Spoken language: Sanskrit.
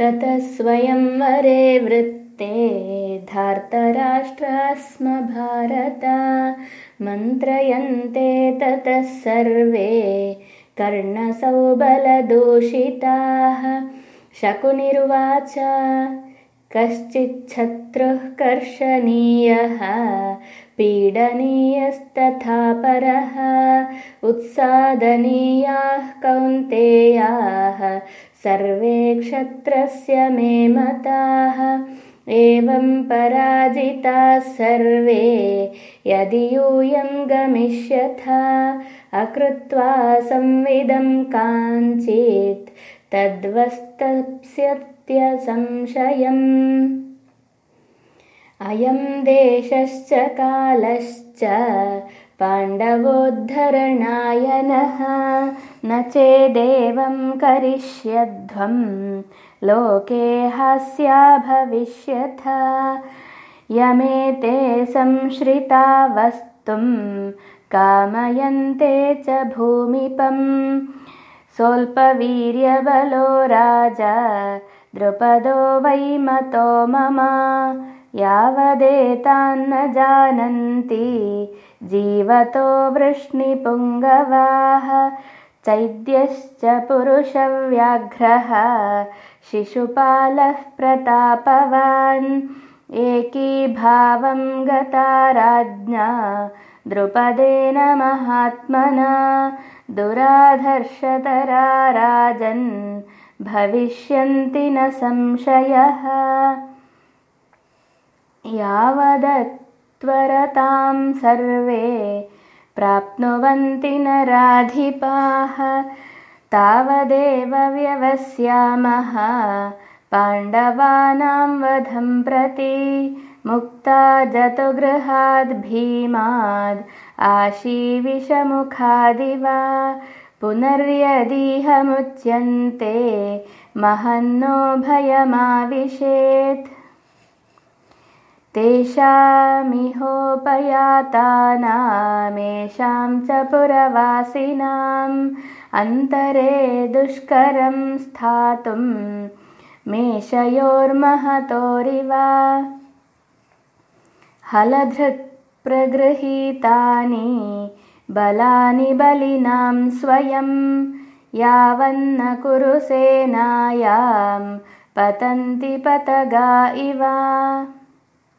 ततः स्वयंवरे वृत्ते धार्तराष्ट्रा स्म भारत मन्त्रयन्ते ततः सर्वे कर्णसौबलदूषिताः। शकुनिर्वाच कश्चिच्छत्रुः कर्षणीयः पीडनीयस्तथा परः उत्सादनीयाः कौन्तेयाः सर्वे क्षत्रस्य मे मताः एवं पराजिताः सर्वे यदि यूयं गमिष्यथा अकृत्वा संविदं काञ्चित् तद्वस्तप्स्यत्यसंशयम् अयं देशश्च कालश्च पाण्डवोद्धरणाय नः चेदेवं करिष्यध्वं लोके हास्या भविष्यथ। यमेते संश्रिता वस्तुं कामयन्ते च भूमिपम् सोऽल्पवीर्यबलो राजा द्रुपदो वैमतो मम यावदेतान्न जानन्ति। जीवतो वृष्णिपुङ्गवाः चैद्यश्च पुरुषव्याघ्रः शिशुपालः प्रतापवान्। एकीभावं गता राज्ञा द्रुपदेन महात्मना दुराधर्षतरा राजन् भविष्यन्ति न संशयः यावदत्वरतां सर्वे प्राप्नुवन्ति नराधिपाः। तावदेव व्यवस्यामः। पाण्डवानां वधं प्रति मुक्ता जतुगृहाद् भीमाद् आशीविषमुखादिवा। पुनर्यदीहमुच्यन्ते महन्नो भयमाविशेत् तेषामिहोपयातानामेषां च पुरवासिनाम् अन्तरे दुष्करं स्थातुं मेषयोर्महतोरिवा। हलधृक्प्रगृहीतानि बलानि बलिनां स्वयं यावन्न कुरुसेनायां पतन्ति पतगा इव